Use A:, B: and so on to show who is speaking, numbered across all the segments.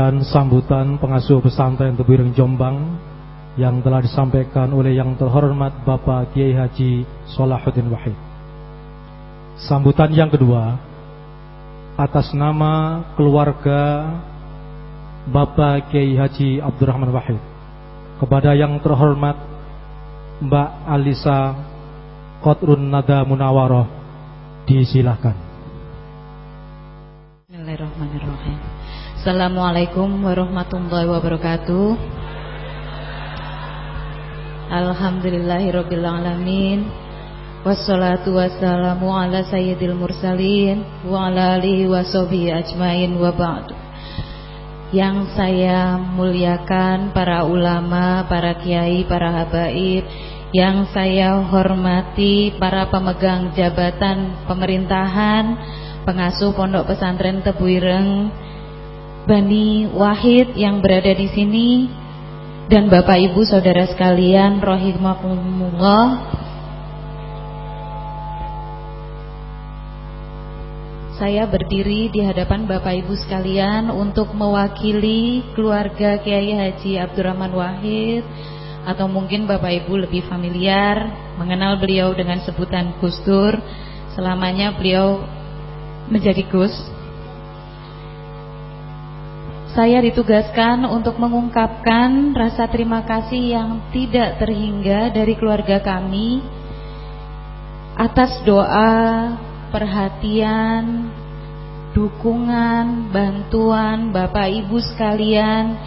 A: dan sambutan pengasuh pesantren Tebireng Jombang yang telah disampaikan oleh yang terhormat Bapak Kiai Haji Solahuddin Wahid. Sambutan yang kedua atas nama keluarga Bapak Kiai Haji Abdurrahman Wahid kepada yang terhormat Mbak Alisa Kotrun Nada Munawaroh disilahkan.
B: Assalamualaikum warahmatullahi wabarakatuh. Alhamdulillahirabbil alamin. Wassalatu wassalamu ala sayyidil mursalin wa ala alihi washabihi ajmain wa ba'du. Yang saya muliakan para ulama, para kiai, para habaib, yang saya hormati para pemegang jabatan pemerintahan, pengasuh Pondok Pesantren Tebuireng, Bani Wahid yang berada di sini dan Bapak Ibu Saudara sekalian rahimakumullah Saya berdiri di hadapan Bapak Ibu sekalian untuk mewakili keluarga Kiai Haji Abdurrahman Wahid atau mungkin Bapak Ibu lebih familiar mengenal beliau dengan sebutan Gus Dur. Selamanya beliau menjadi Gus. Saya ditugaskan untuk mengungkapkan rasa terima kasih yang tidak terhingga dari keluarga kami atas doa perhatian, dukungan, bantuan Bapak Ibu sekalian.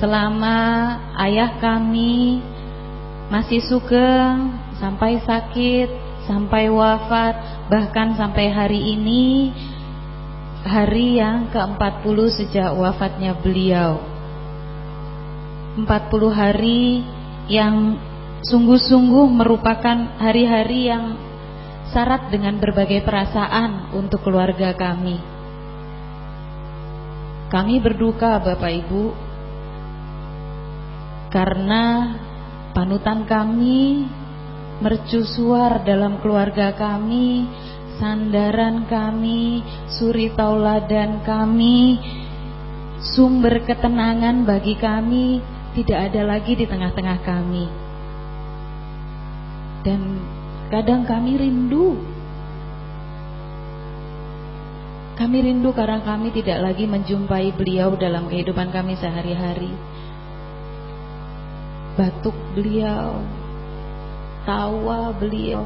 B: Selama ayah kami masih sugeng sampai sakit, sampai wafat, bahkan sampai hari ini hari yang ke-40 sejak wafatnya beliau. 40 hari yang sungguh-sungguh merupakan hari-hari yang syarat dengan berbagai perasaan untuk keluarga kami. Kami berduka Bapak Ibu karena panutan kami mercusuar dalam keluarga kami, sandaran kami, suri tauladan kami, sumber ketenangan bagi kami tidak ada lagi di tengah-tengah kami. Dan Kadang kami rindu. Kami rindu karena kami tidak lagi menjumpai beliau dalam kehidupan kami sehari-hari. Batuk beliau, tawa beliau,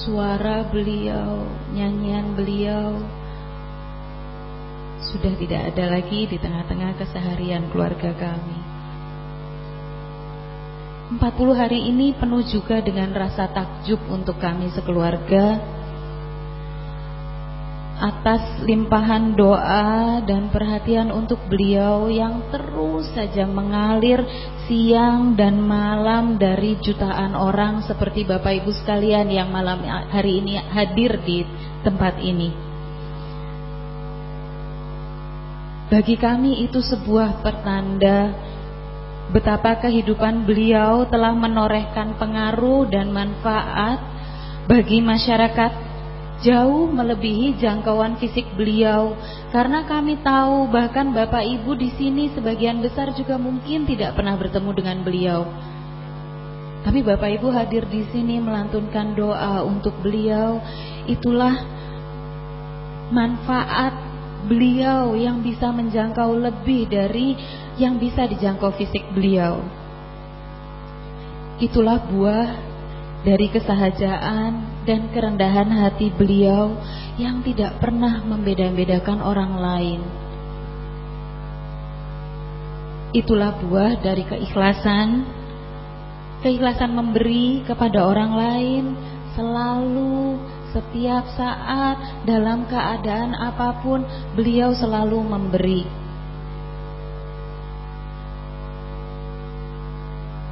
B: suara beliau, nyanyian beliau sudah tidak ada lagi di tengah-tengah keseharian keluarga kami. 40 hari ini penuh juga dengan rasa takjub untuk kami sekeluarga atas limpahan doa dan perhatian untuk beliau yang terus saja mengalir siang dan malam dari jutaan orang seperti Bapak Ibu sekalian yang malam hari ini hadir di tempat ini. Bagi kami itu sebuah pertanda betapa kehidupan beliau telah menorehkan pengaruh dan manfaat bagi masyarakat jauh melebihi jangkauan fisik beliau karena kami tahu bahkan Bapak Ibu di sini sebagian besar juga mungkin tidak pernah bertemu dengan beliau. Tapi Bapak Ibu hadir di sini melantunkan doa untuk beliau, itulah manfaat beliau yang bisa menjangkau lebih dari yang bisa dijangkau fisik beliau. Itulah buah dari kesahajaan dan kerendahan hati beliau yang tidak pernah membeda-bedakan orang lain. Itulah buah dari keikhlasan, keikhlasan memberi kepada orang lain selalu setiap saat dalam keadaan apa pun beliau selalu memberi.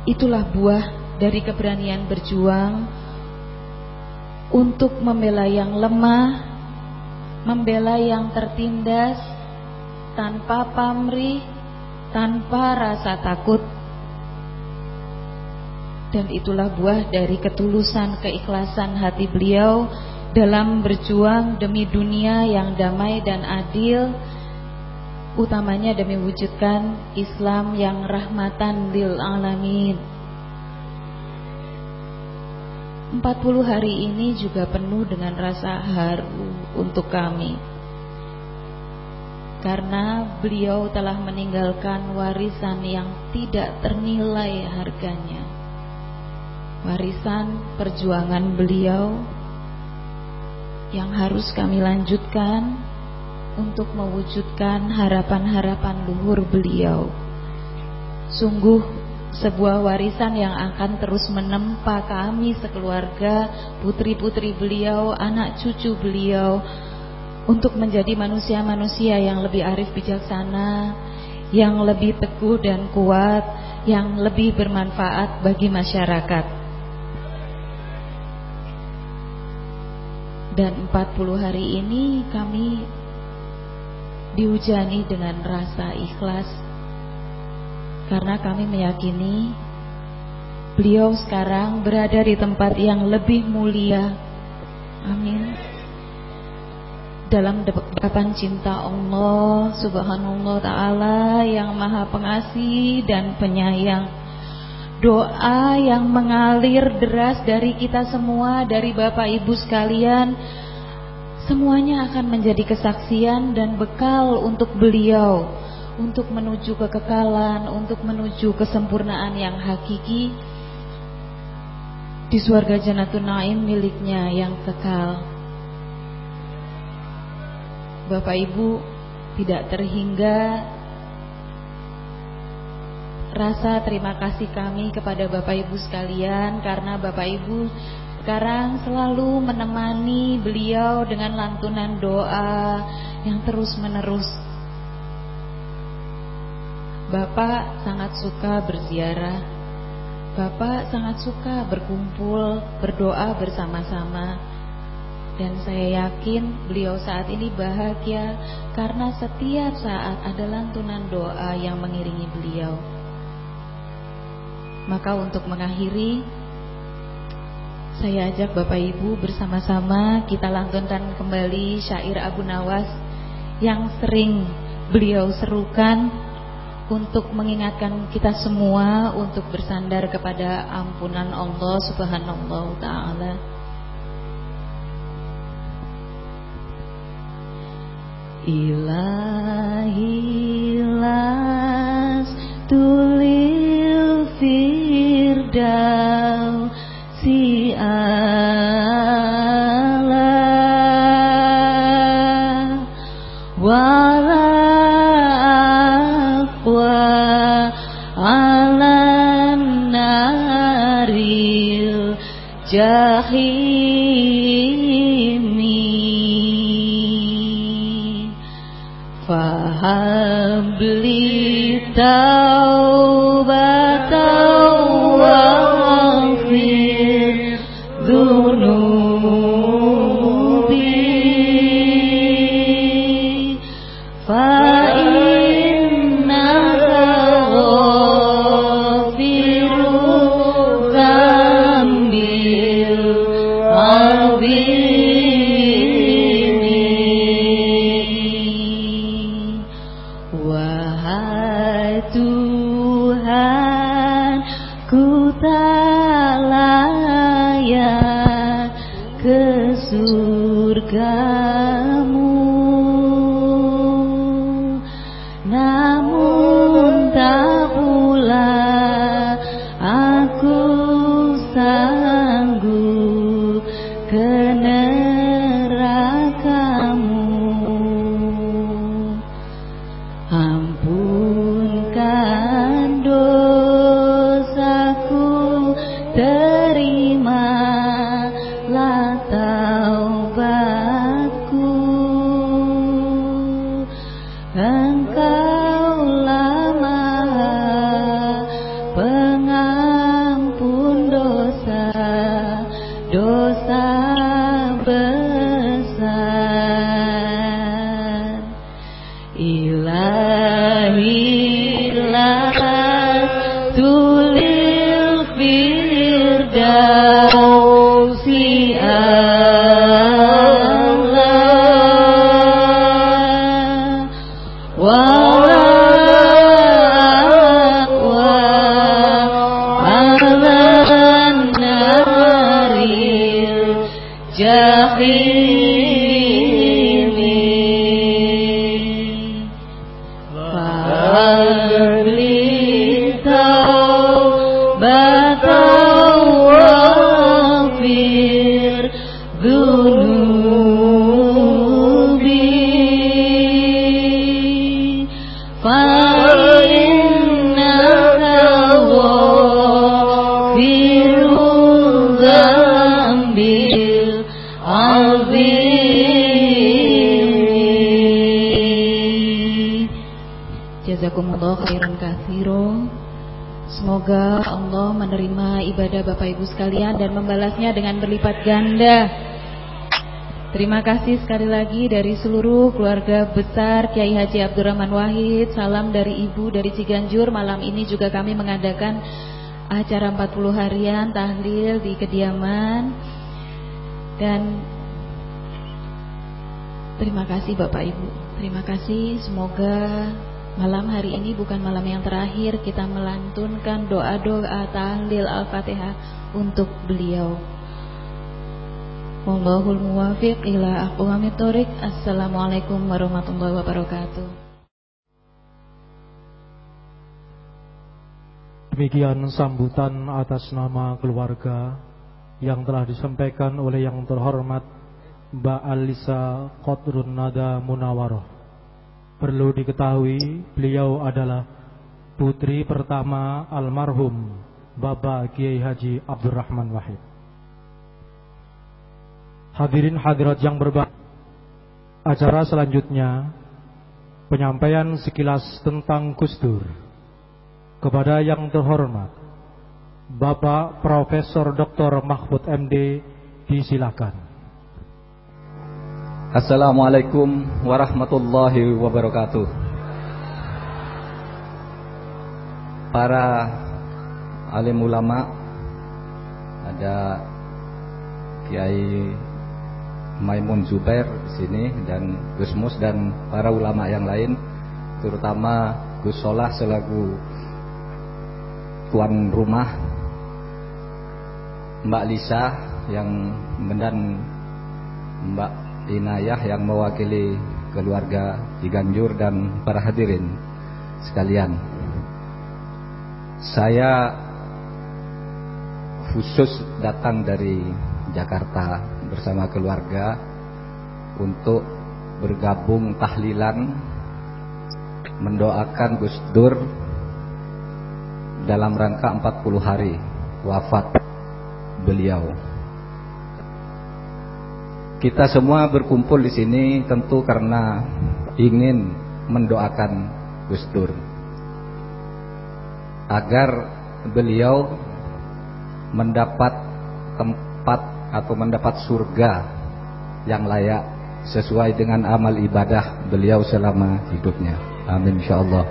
B: Itulah buah dari keberanian berjuang untuk membela yang lemah, membela yang tertindas tanpa pamrih, tanpa rasa takut. Dan itulah buah dari ketulusan keikhlasan hati beliau dalam berjuang demi dunia yang damai dan adil utamanya demi wujudkan Islam yang rahmatan lil alamin. 40 hari ini juga penuh dengan rasa haru untuk kami. Karena beliau telah meninggalkan warisan yang tidak ternilai harganya. Warisan perjuangan beliau yang harus kami lanjutkan untuk mewujudkan harapan-harapan luhur beliau. Sungguh sebuah warisan yang akan terus menempa kami sekeluarga, putri-putri beliau, anak cucu beliau untuk menjadi manusia-manusia yang lebih arif bijaksana, yang lebih teguh dan kuat, yang lebih bermanfaat bagi masyarakat. Dan 40 hari ini kami dihujani dengan rasa ikhlas karena kami meyakini beliau sekarang berada di tempat yang lebih mulia. Amin. Dalam depan cinta Allah Subhanahu wa taala yang Maha Pengasih dan Penyayang doa yang mengalir deras dari kita semua, dari Bapak Ibu sekalian, semuanya akan menjadi kesaksian dan bekal untuk beliau untuk menuju kekekalan, untuk menuju kesempurnaan yang hakiki di surga Janatun Naim miliknya yang kekal. Bapak Ibu tidak terhingga rasa terima kasih kami kepada Bapak Ibu sekalian karena Bapak Ibu sekarang selalu menemani beliau dengan lantunan doa yang terus-menerus. Bapak sangat suka berziarah. Bapak sangat suka berkumpul, berdoa bersama-sama. Dan saya yakin beliau saat ini bahagia karena setiap saat ada lantunan doa yang mengiringi beliau. Maka untuk mengakhiri Saya ajak Bapak Ibu bersama-sama kita lantunkan kembali syair Abu Nawas Yang sering beliau serukan Untuk mengingatkan kita semua Untuk bersandar kepada ampunan Allah subhanahu wa ta'ala. Ilahi las tulis firdau jahimi faham beli sekalian dan membalasnya dengan berlipat ganda. Terima kasih sekali lagi dari seluruh keluarga besar Kiai Haji Abdurrahman Wahid. Salam dari Ibu dari Ciganjur. Malam ini juga kami mengadakan acara 40 harian tahlil di kediaman. Dan terima kasih Bapak Ibu. Terima kasih. Semoga Malam hari ini bukan malam yang terakhir kita melantunkan doa-doa tahlil Al-Fatihah untuk beliau. Wallahul muwafiq ila aqwamit thoriq. Assalamualaikum warahmatullahi wabarakatuh.
A: Demikian sambutan atas nama keluarga yang telah disampaikan oleh yang terhormat Mbak Alisa Qadrun Nada Munawaroh. Perlu diketahui beliau adalah putri pertama almarhum Bapak Kiai Haji Abdurrahman Wahid. Hadirin hadirat yang berbahagia, acara selanjutnya penyampaian sekilas tentang Kustur kepada yang terhormat Bapak Profesor Dr. Mahfud MD disilakan.
C: Assalamualaikum warahmatullahi wabarakatuh. Para alim ulama Ada Kiai Maimun Zubair di sini dan Gus Mus dan para ulama yang lain terutama Gus Solah selaku tuan rumah Mbak Lisa yang dan Mbak Inayah yang mewakili keluarga Ciganjur dan para hadirin sekalian. Saya khusus datang dari Jakarta bersama keluarga untuk bergabung tahlilan mendoakan Gus Dur dalam rangka 40 hari wafat beliau. Kita semua berkumpul di sini tentu karena ingin mendoakan Gus Dur agar beliau mendapat tempat atau mendapat surga yang layak sesuai dengan amal ibadah beliau selama hidupnya. Amin insyaallah.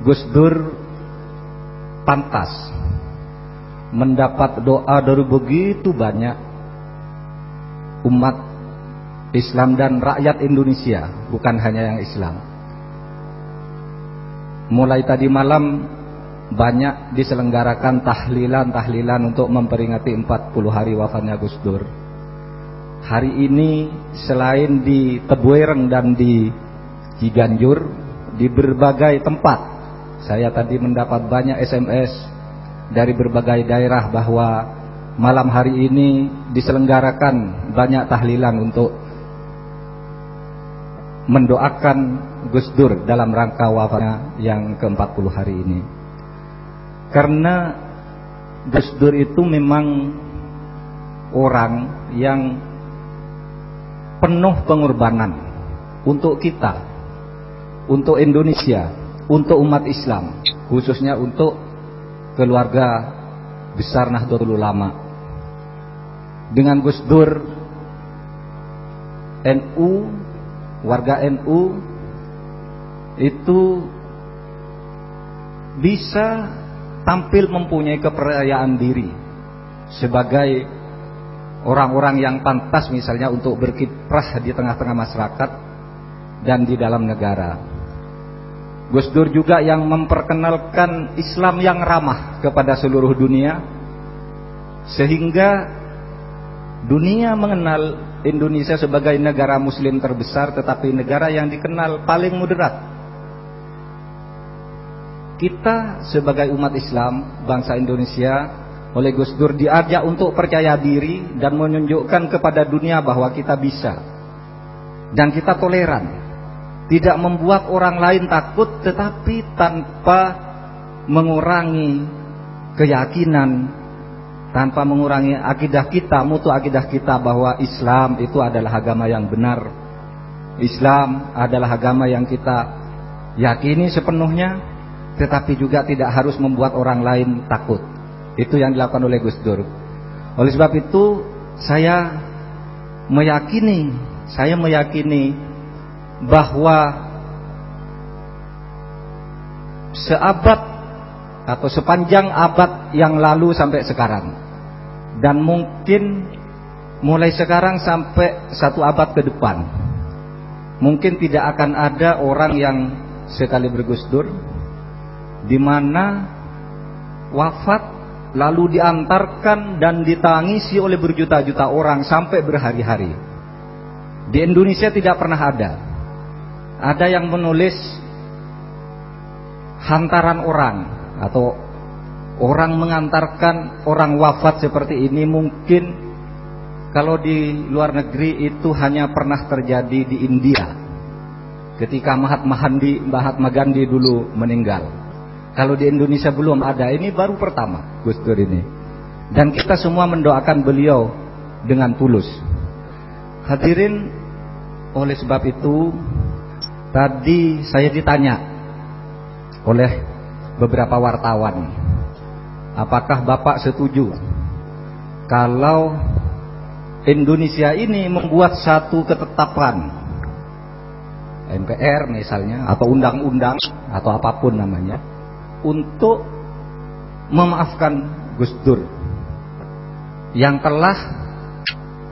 C: Gus Dur pantas mendapat doa dari begitu banyak umat Islam dan rakyat Indonesia, bukan hanya yang Islam. Mulai tadi malam banyak diselenggarakan tahlilan-tahlilan untuk memperingati 40 hari wafatnya Gus Dur. Hari ini selain di Tebuireng dan di Ciganjur, di berbagai tempat, saya tadi mendapat banyak SMS dari berbagai daerah bahwa malam hari ini diselenggarakan banyak tahlilan untuk mendoakan Gus Dur dalam rangka wafatnya yang ke-40 hari ini. Karena Gus Dur itu memang orang yang penuh pengorbanan untuk kita, untuk Indonesia, untuk umat Islam, khususnya untuk keluarga besar Nahdlatul Ulama dengan Gus Dur NU warga NU itu bisa tampil mempunyai kepercayaan diri sebagai orang-orang yang pantas misalnya untuk berkiprah di tengah-tengah masyarakat dan di dalam negara. Gus Dur juga yang memperkenalkan Islam yang ramah kepada seluruh dunia sehingga Dunia mengenal Indonesia sebagai negara muslim terbesar tetapi negara yang dikenal paling moderat. Kita sebagai umat Islam, bangsa Indonesia oleh Gus Dur diajak untuk percaya diri dan menunjukkan kepada dunia bahwa kita bisa. Dan kita toleran. Tidak membuat orang lain takut tetapi tanpa mengurangi keyakinan tanpa mengurangi akidah kita, mutu akidah kita bahwa Islam itu adalah agama yang benar. Islam adalah agama yang kita yakini sepenuhnya, tetapi juga tidak harus membuat orang lain takut. Itu yang dilakukan oleh Gus Dur. Oleh sebab itu, saya meyakini, saya meyakini bahwa seabad atau sepanjang abad yang lalu sampai sekarang. Dan mungkin mulai sekarang sampai satu abad ke depan. Mungkin tidak akan ada orang yang sekali bergusdur di mana wafat lalu diantarkan dan ditangisi oleh berjuta-juta orang sampai berhari-hari. Di Indonesia tidak pernah ada. Ada yang menulis hantaran orang atau orang mengantarkan orang wafat seperti ini mungkin kalau di luar negeri itu hanya pernah terjadi di India ketika Mahatma Gandhi, Mahatma Gandhi dulu meninggal. Kalau di Indonesia belum ada, ini baru pertama Gus Dur ini. Dan kita semua mendoakan beliau dengan tulus. Hadirin, oleh sebab itu tadi saya ditanya oleh beberapa wartawan. Apakah Bapak setuju kalau Indonesia ini membuat satu ketetapan MPR misalnya atau undang-undang atau apa pun namanya untuk memaafkan Gus Dur yang telah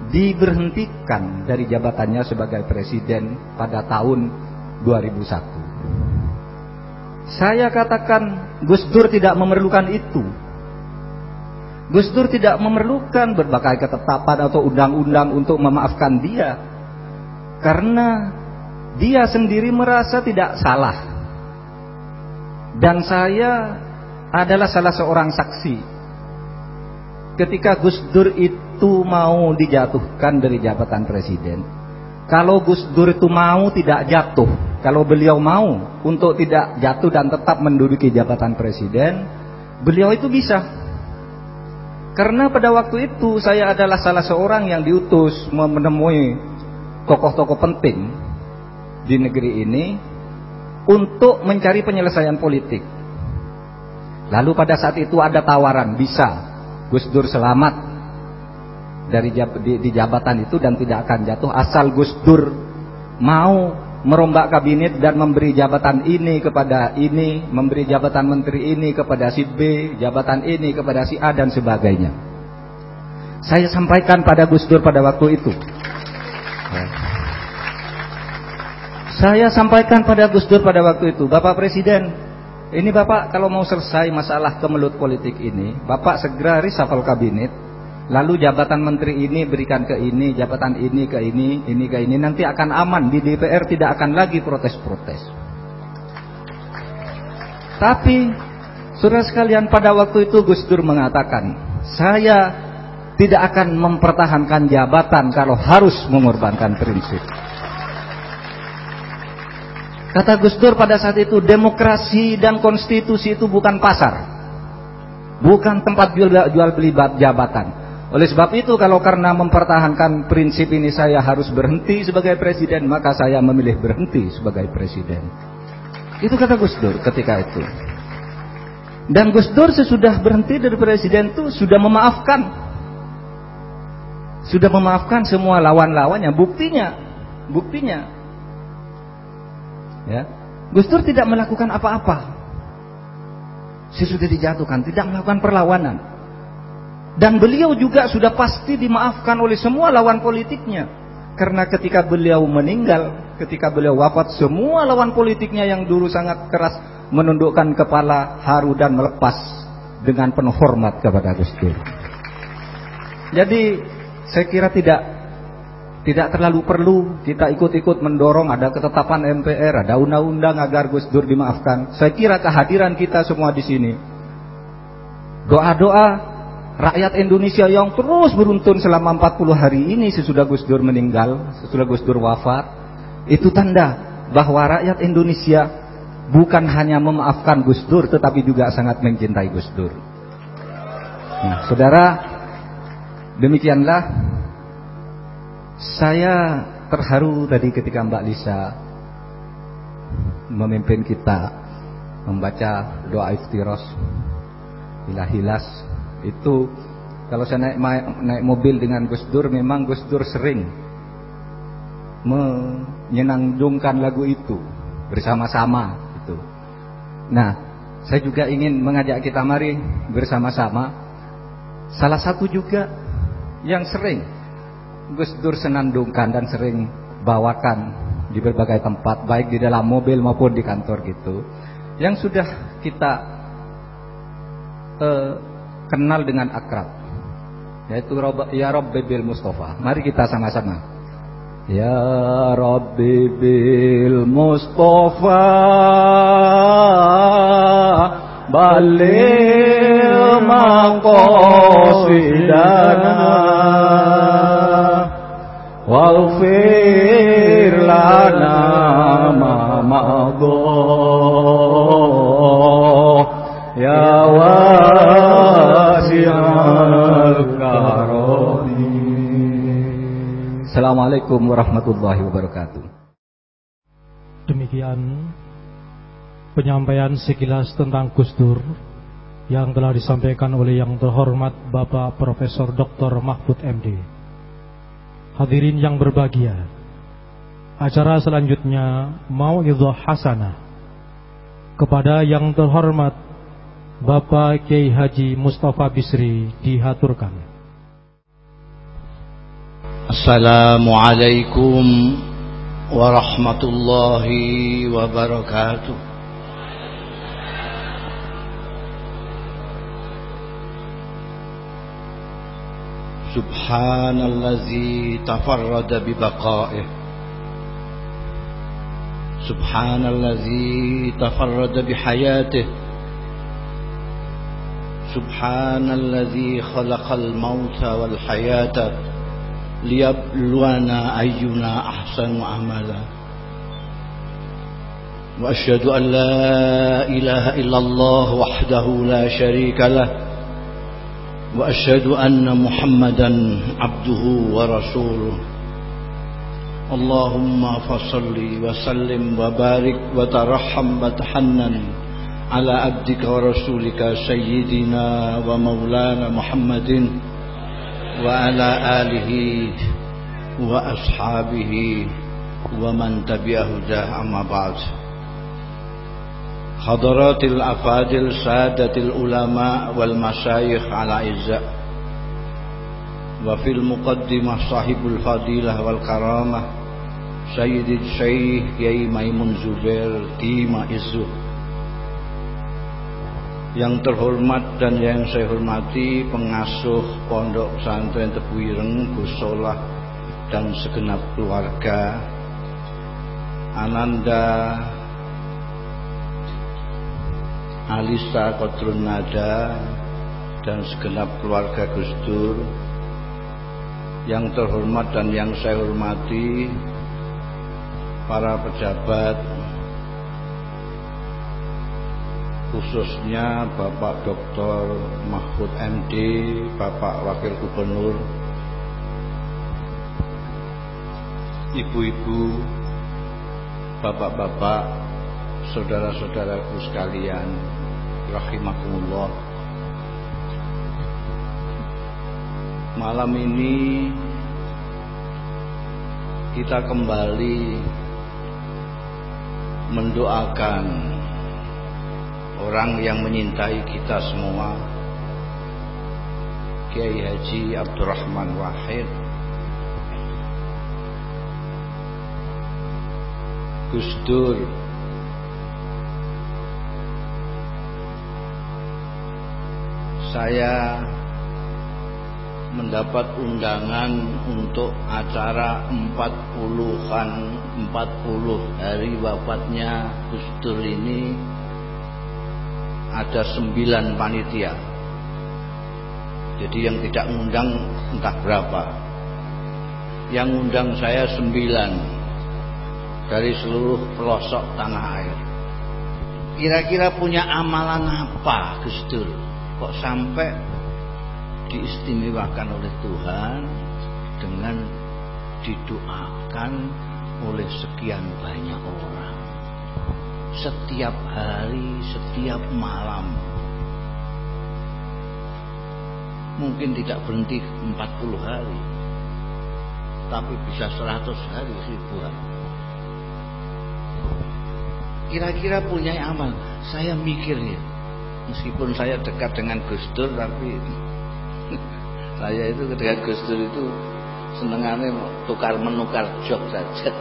C: diberhentikan dari jabatannya sebagai presiden pada tahun 2001. Saya katakan Gus Dur tidak memerlukan itu. Gus Dur tidak memerlukan berbagai ketetapan atau undang-undang untuk memaafkan dia. Karena dia sendiri merasa tidak salah. Dan saya adalah salah seorang saksi. Ketika Gus Dur itu mau dijatuhkan dari jabatan presiden. Kalau Gus Dur itu mau tidak jatuh, kalau beliau mau untuk tidak jatuh dan tetap menduduki jabatan presiden, beliau itu bisa. Karena pada waktu itu saya adalah salah seorang yang diutus menemui tokoh-tokoh penting di negeri ini untuk mencari penyelesaian politik. Lalu pada saat itu ada tawaran bisa Gus Dur selamat dari di, di jabatan itu dan tidak akan jatuh asal Gus Dur mau merombak kabinet dan memberi jabatan ini kepada ini, memberi jabatan menteri ini kepada si B, jabatan ini kepada si A dan sebagainya. Saya sampaikan pada Gus Dur pada waktu itu. Ya. Saya sampaikan pada Gus Dur pada waktu itu, Bapak Presiden, ini Bapak kalau mau selesai masalah kemelut politik ini, Bapak segera reshuffle kabinet, Lalu jabatan menteri ini berikan ke ini, jabatan ini ke ini, ini ke ini. Nanti akan aman. Di DPR tidak akan lagi protes-protes. Tapi, saudara sekalian pada waktu itu Gus Dur mengatakan, saya tidak akan mempertahankan jabatan kalau harus mengorbankan prinsip. Kata Gus Dur pada saat itu, demokrasi dan konstitusi itu bukan pasar. Bukan tempat jual, jual beli jabatan. Oleh sebab itu kalau karena mempertahankan prinsip ini saya harus berhenti sebagai presiden, maka saya memilih berhenti sebagai presiden. Itu kata Gus Dur ketika itu. Dan Gus Dur sesudah berhenti dari presiden itu sudah memaafkan. Sudah memaafkan semua lawan-lawannya. Buktinya, buktinya. Ya. Gus Dur tidak melakukan apa-apa. Sesudah dijatuhkan, tidak melakukan perlawanan. Dan beliau juga sudah pasti dimaafkan oleh semua lawan politiknya. Karena ketika beliau meninggal, ketika beliau wafat, semua lawan politiknya yang dulu sangat keras menundukkan kepala haru dan melepas dengan penuh hormat kepada Gus Dur. Jadi saya kira tidak tidak terlalu perlu kita ikut-ikut mendorong ada ketetapan MPR, ada undang-undang agar Gus Dur dimaafkan. Saya kira kehadiran kita semua di sini doa-doa rakyat Indonesia yang terus beruntun selama 40 hari ini sesudah Gus Dur meninggal, sesudah Gus Dur wafat, itu tanda bahwa rakyat Indonesia bukan hanya memaafkan Gus Dur tetapi juga sangat mencintai Gus Dur. Nah, saudara, demikianlah saya terharu tadi ketika Mbak Lisa memimpin kita membaca doa iftiros hilas itu kalau saya naik naik mobil dengan Gus Dur memang Gus Dur sering menyenandungkan lagu itu bersama-sama itu. Nah, saya juga ingin mengajak kita mari bersama-sama salah satu juga yang sering Gus Dur senandungkan dan sering bawakan di berbagai tempat baik di dalam mobil maupun di kantor gitu yang sudah kita uh, kenal dengan akrab. Yaitu ya Rabbi bil Mustafa. Mari kita sama-sama. Ya Rabbi bil Mustafa Balil maqasidana Waghfir lana ma Ya Wahab Assalamualaikum warahmatullahi wabarakatuh
A: Demikian penyampaian sekilas tentang Gus Dur yang telah disampaikan oleh yang terhormat Bapak Profesor Dr. Mahfud MD. Hadirin yang berbahagia Acara selanjutnya Mau'idhah Hasanah Kepada yang terhormat Bapak Kiai Haji Mustafa Bisri dihaturkan
D: Assalamualaikum warahmatullahi wabarakatuh سبحان الذي تفرد ببقائه. سبحان الذي تفرد بحياته. سبحان الذي خلق الموت والحياة. ليبلونا أينا أحسن عملا وأشهد أن لا إله إلا الله وحده لا شريك له وأشهد أن محمدا عبده ورسوله اللهم فصل وسلم وبارك وترحم وتحنن على عبدك ورسولك سيدنا ومولانا محمد وعلى آله وأصحابه ومن تبعه هداه أما بعد. حضرات الأفاضل سادة العلماء والمشايخ على عزة وفي المقدمة صاحب الفضيلة والكرامة سيد الشيخ Kiai Maimun Zubair Dima Izu yang terhormat dan yang saya hormati pengasuh Pondok Pesantren Tebuireng Gusolah dan segenap keluarga Ananda Alisa Kodrun Nada dan segenap keluarga Gus Dur. Yang terhormat dan yang saya hormati para pejabat khususnya Bapak Dr. Mahfud MD, Bapak Wakil Gubernur, ibu-ibu, bapak-bapak, saudara-saudaraku sekalian, rahimakumullah Malam ini kita kembali mendoakan orang yang menyintai kita semua Kiai Haji Abdurrahman Wahid Gus Dur saya mendapat undangan untuk acara 40-an 40 hari wafatnya Gus Dur ini ada 9 panitia. Jadi yang tidak ngundang entah berapa. Yang ngundang saya 9 dari seluruh pelosok tanah air. Kira-kira punya amalan apa Gus Dur? Kok sampai diistimewakan oleh Tuhan dengan didoakan oleh sekian banyak orang setiap hari, setiap malam. Mungkin tidak berhenti 40 hari, tapi bisa 100 hari, seribu hari. Kira-kira punya amal. Saya mikir ya, meskipun saya dekat dengan Gus Dur, tapi saya itu ketika Gus Dur itu senengannya tukar menukar job saja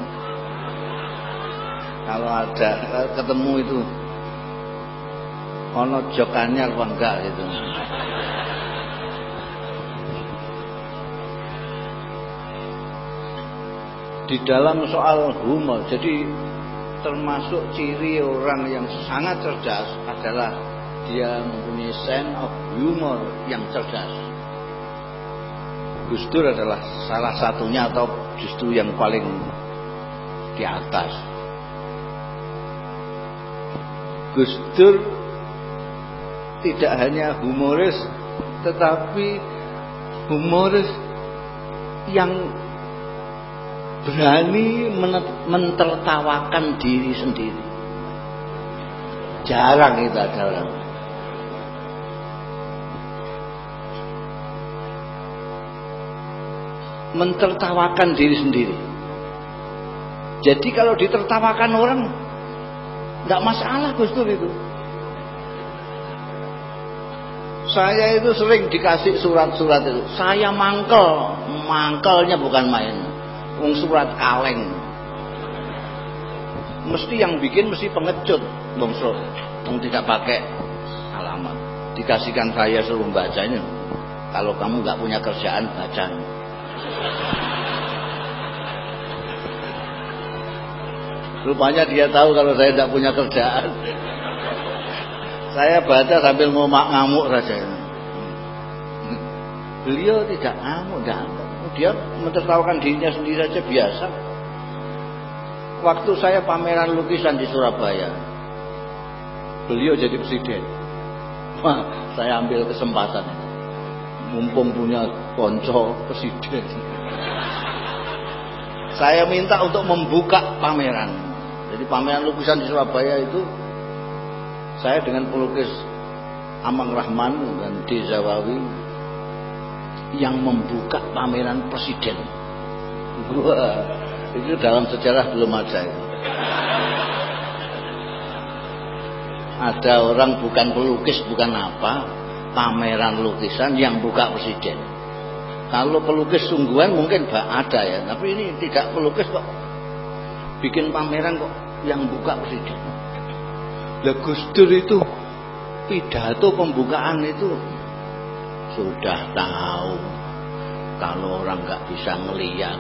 D: kalau ada ketemu itu ono jokannya apa enggak gitu di dalam soal humor jadi termasuk ciri orang yang sangat cerdas adalah dia mempunyai sense of humor yang cerdas Gus Dur adalah salah satunya atau justru yang paling di atas. Gus Dur tidak hanya humoris tetapi humoris yang berani mentertawakan diri sendiri. Jarang itu ada orang. mentertawakan diri sendiri. Jadi kalau ditertawakan orang tidak masalah Gus Dur itu. Saya itu sering dikasih surat-surat itu. Saya mangkel, mangkelnya bukan main. Wong surat kaleng. Mesti yang bikin mesti pengecut, Bang Wong tidak pakai alamat. Dikasihkan saya suruh bacanya. Kalau kamu nggak punya kerjaan baca. Rupanya dia tahu kalau saya tidak punya kerjaan. Saya baca sambil ngomak ngamuk saja. Beliau tidak ngamuk, tidak Dia mentertawakan dirinya sendiri saja biasa. Waktu saya pameran lukisan di Surabaya, beliau jadi presiden. Wah, saya ambil kesempatan mumpung punya konco presiden. Saya minta untuk membuka pameran. Jadi pameran lukisan di Surabaya itu saya dengan pelukis Amang Rahman dan Dezawawi yang membuka pameran presiden. Wah, itu dalam sejarah belum ada itu. Ada orang bukan pelukis bukan apa, pameran lukisan yang buka presiden. Kalau pelukis sungguhan mungkin ada ya, tapi ini tidak pelukis kok bikin pameran kok yang buka presiden. Lah Gus Dur itu? Pidato pembukaan itu sudah tahu kalau orang nggak bisa ngeliat.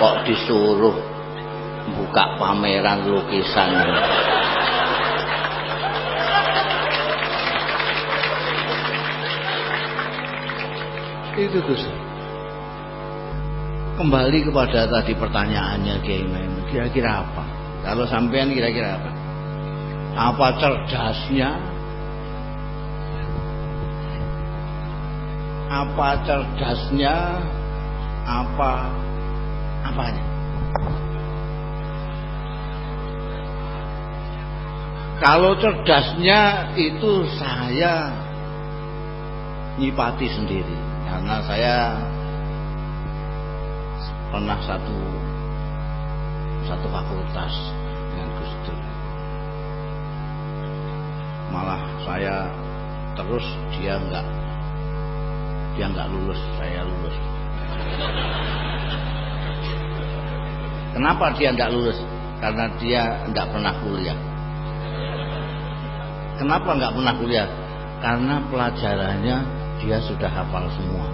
D: Kok disuruh buka pameran lukisan? Itu Gus kembali kepada tadi pertanyaannya Kiai kira-kira apa? Kalau sampean kira-kira apa? Apa cerdasnya? Apa cerdasnya? Apa apanya? Kalau cerdasnya itu saya nyipati sendiri. Karena saya pernah satu satu fakultas dengan Gus Dur. Malah saya terus dia enggak dia enggak lulus, saya lulus. Kenapa dia enggak lulus? Karena dia enggak pernah kuliah. Kenapa enggak pernah kuliah?
E: karena pelajarannya dia sudah hafal semua.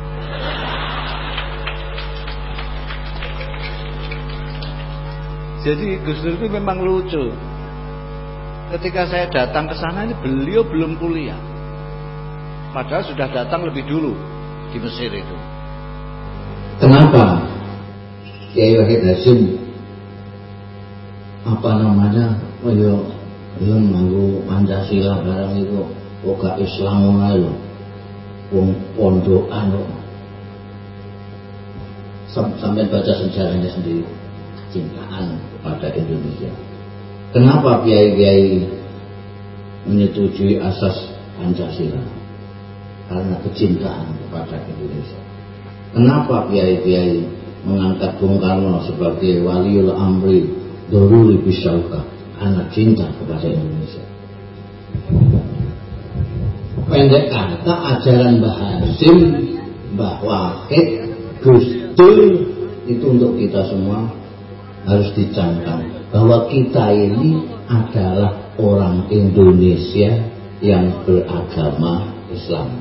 E: Jadi Gus Dur itu memang lucu. Ketika saya datang ke sana ini beliau belum kuliah. Padahal sudah datang lebih dulu di Mesir itu.
D: Kenapa? Kiai Wahid Hasim apa namanya? Oh yo yo nganggo Pancasila barang itu. Kok Islam ngono wong pondokan kok. Sampai baca sejarahnya sendiri cintaan kepada Indonesia. Kenapa kiai-kiai menyetujui asas Pancasila? Karena kecintaan kepada Indonesia. Kenapa kiai-kiai mengangkat Bung Karno sebagai waliul amri doruli bisauka anak cinta kepada Indonesia. Pendek kata ajaran Mbah Hasim Mbah Wahid Gus itu untuk kita semua harus dicangkang bahwa kita ini adalah orang Indonesia yang beragama Islam.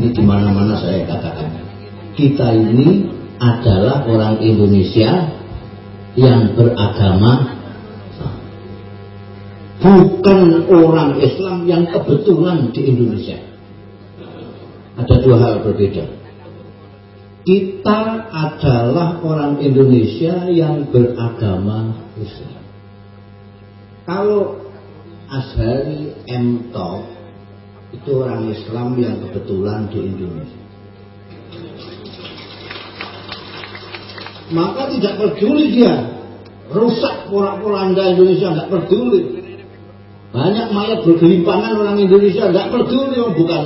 D: Ini di mana-mana saya katakan. Kita ini adalah orang Indonesia yang beragama bukan orang Islam yang kebetulan di Indonesia. Ada dua hal berbeda. Kita adalah orang Indonesia yang beragama Islam. Kalau Ashari M. Top itu orang Islam yang kebetulan di Indonesia. Maka tidak peduli dia rusak pola-polanda Indonesia, tidak peduli banyak mayat bergelimpangan orang Indonesia nggak peduli oh, bukan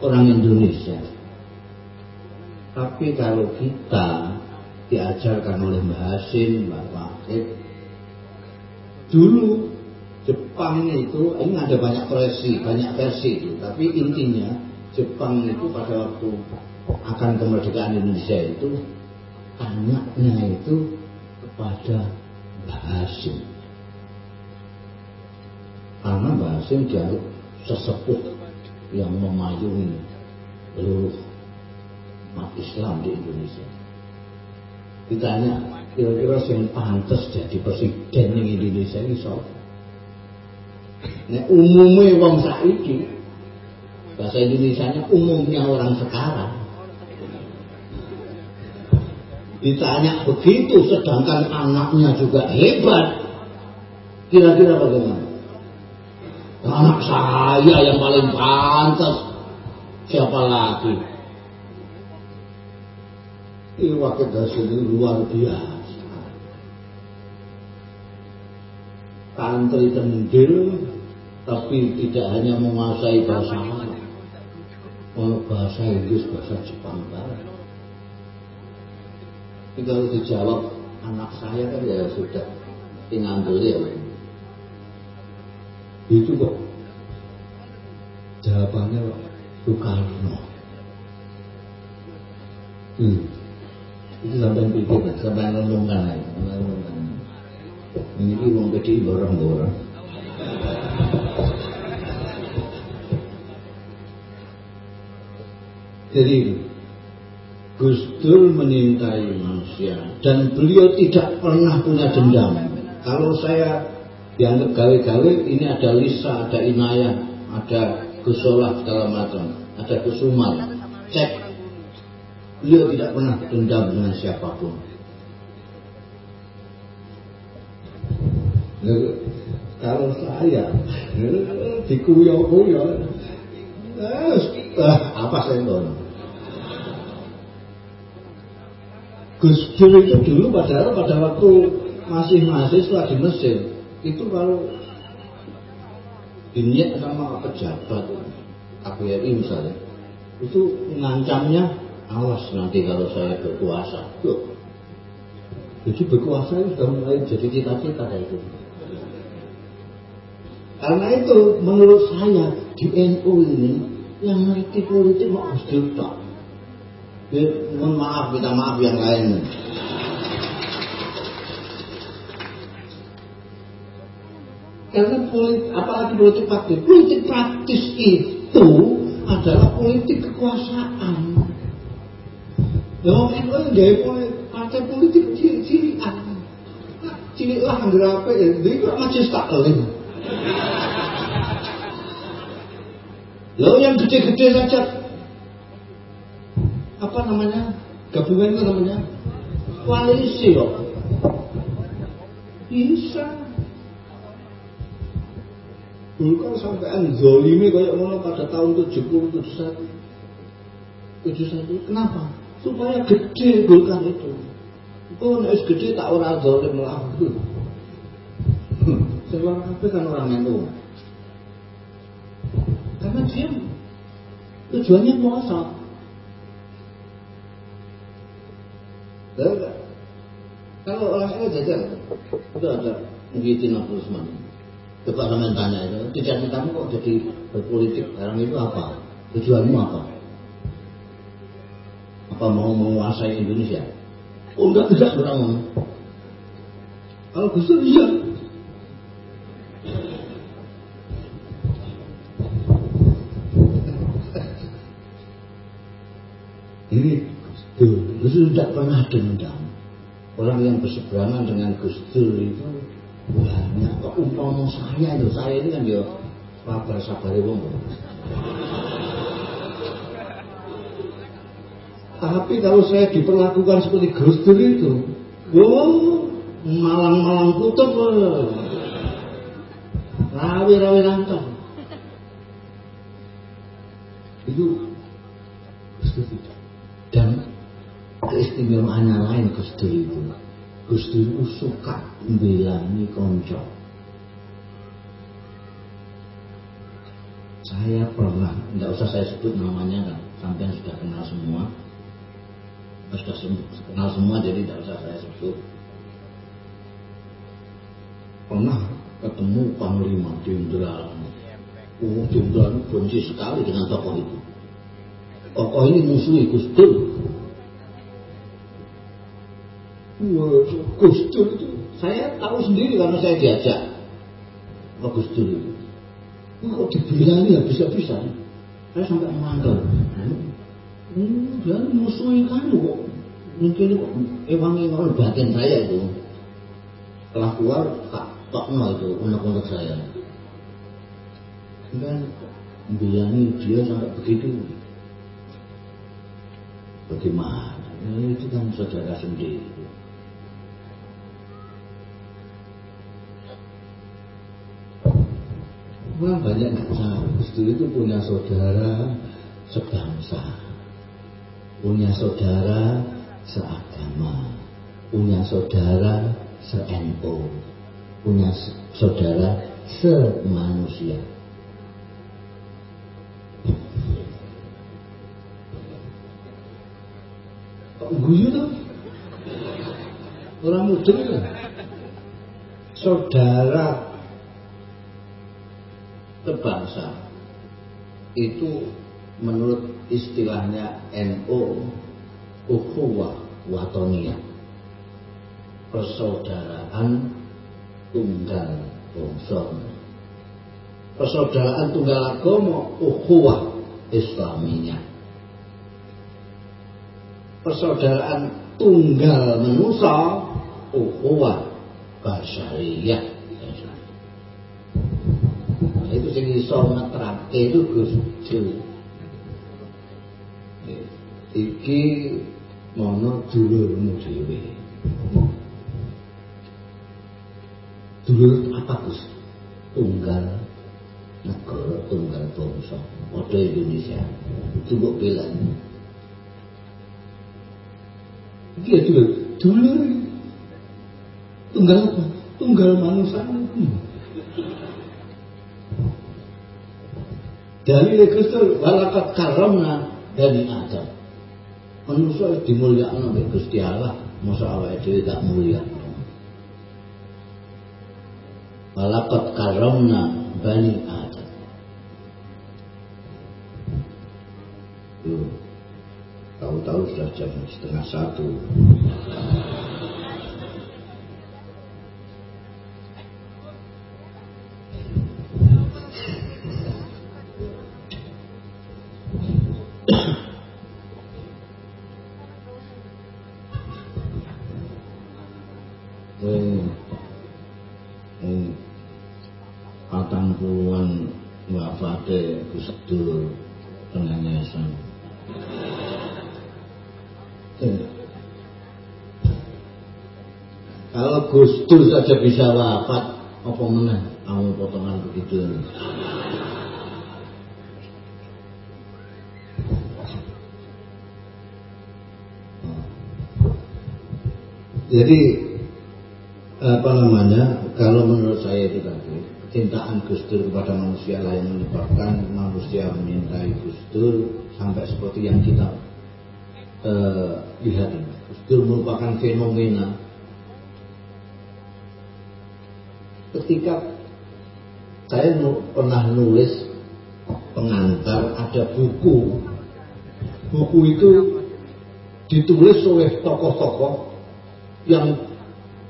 D: orang Indonesia. Tapi kalau kita diajarkan oleh Mbah Hasim, Mbah Wahid, dulu Jepang itu ini ada banyak versi, banyak versi itu. Tapi intinya Jepang itu pada waktu akan kemerdekaan Indonesia itu anaknya itu kepada Mbah Hasim karena Mbak Hasim dianggap sesepuh yang memayungi seluruh umat Islam di Indonesia. Ditanya, kira-kira yang pantas jadi presiden di Indonesia ini siapa? Nah, umumnya wong saiki bahasa Indonesia-nya umumnya orang sekarang ditanya begitu sedangkan anaknya juga hebat kira-kira bagaimana anak saya yang paling pantas siapa lagi Iwa kita sini luar biasa. Tantri tendil Tapi tidak hanya menguasai bahasa Arab. Bahasa Inggris, bahasa Jepang Barat Ini kalau dijawab Anak saya kan ya sudah Tinggal beliau itu kok. Jawabannya Soekarno. Hmm. Itu sampai pikir sampai renungkan ini wong gede borong-borong jadi Gus Dur menyintai manusia dan beliau tidak pernah punya dendam. Kalau saya dianggap gawe-gawe ini ada Lisa, ada Inayah, ada Gusolah segala macam, ada Kusumal. Cek, beliau tidak pernah dendam dengan siapa pun. Kalau saya dikuyok-kuyok, eh, apa saya tahu? Gus Dur itu dulu padahal pada waktu masih mahasiswa di Mesir itu kalau diniat sama pejabat KBRI misalnya itu mengancamnya awas nanti kalau saya berkuasa. Loh. jadi berkuasa itu sudah mulai jadi cita-cita itu. Karena itu menurut saya di NU ini yang ngerti politik mau harus ya, mohon maaf kita maaf yang lain. Karena politik, apalagi politik praktis, politik praktis itu adalah politik kekuasaan. Yang NU gaya partai politik cilik-cilikan. Cilik lah anggar apa ya, dia kok majelis taklim. Lalu yang gede-gede saja apa namanya gabungan itu namanya koalisi loh bisa dulu kan sampai zolimi kayak mana pada tahun 70 71 71 kenapa supaya gede Golkar itu Oh, nek gede tak ora zalim lah. Sebab apa kan orang itu. Karena dia tujuannya muasal. Kalau orang ini jajal, itu ada Muhyiddin Abdul Usman. Kalian tanya itu, tidak kamu kok jadi berpolitik sekarang itu apa? Tujuanmu apa? Apa mau menguasai Indonesia? Oh enggak, tidak orang Kalau Gus Dur iya. Ini Gus Dur, tidak pernah dendam. Orang yang berseberangan dengan Gus Dur itu banyak. Kok umpama saya itu, saya ini kan ya sabar sabar wong. Tapi kalau saya diperlakukan seperti Gus itu, wow, malang-malang kutub, rawi-rawi lantar. Itu Gus Dur tidak. Dan keistimewaannya lain Gus itu. Gus itu suka membelani konco. Saya pernah, tidak usah saya sebut namanya kan, sampai sudah kenal semua sudah kenal semua jadi tidak usah saya sebut. Pernah ketemu Panglima Jenderal. Oh, Jenderal benci sekali dengan tokoh itu. Tokoh ini musuhi Gus Dur. Wah, Gus Dur itu saya tahu sendiri karena saya diajak. Pak Gus Dur itu kok dibilangin ya bisa-bisa? Saya sampai memanggil Dia musuhin kamu kok. Mungkin emang orang bagian saya itu. Setelah keluar, tak tokno itu unek-unek saya. Kan bilangi dia sampai begitu. Bagaimana? Ya, itu kan saudara sendiri. Wah banyak nggak tahu. itu punya saudara sebangsa punya saudara seagama, punya saudara se-NU, punya saudara semanusia. Guyu tuh? Orang muda ya? Saudara sebangsa itu menurut istilahnya NO ukhuwah watoniyah. Persaudaraan tunggal bangsa persaudaraan tunggal agama ukhuwah islamiyah persaudaraan tunggal manusia ukhuwah basyariyah. Nah, itu sing iso ngetrake itu Gus iki mono dulurmu dhewe. Dulur apa Gus? Tunggal negara tunggal bangsa. Padha Indonesia. Kok belani iki ya dulur. Dulur. Tunggal apa? Tunggal manusia hmm. dari Gus walakat karamna dari Adam manusia dimulyakno oleh Gusti Allah masa awake dhewe tak mulia Walakot karamna bani Adam. Tahu-tahu sudah jam setengah satu. Dur saja bisa wafat, apa meneh kamu potongan begitu? Jadi apa namanya? Kalau menurut saya itu tadi kecintaan Gus Dur kepada manusia lain menyebabkan manusia menyintai Gus Dur sampai seperti yang kita uh, lihat ini. Gus Dur merupakan fenomena ketika saya pernah nulis pengantar ada buku buku itu ditulis oleh tokoh-tokoh yang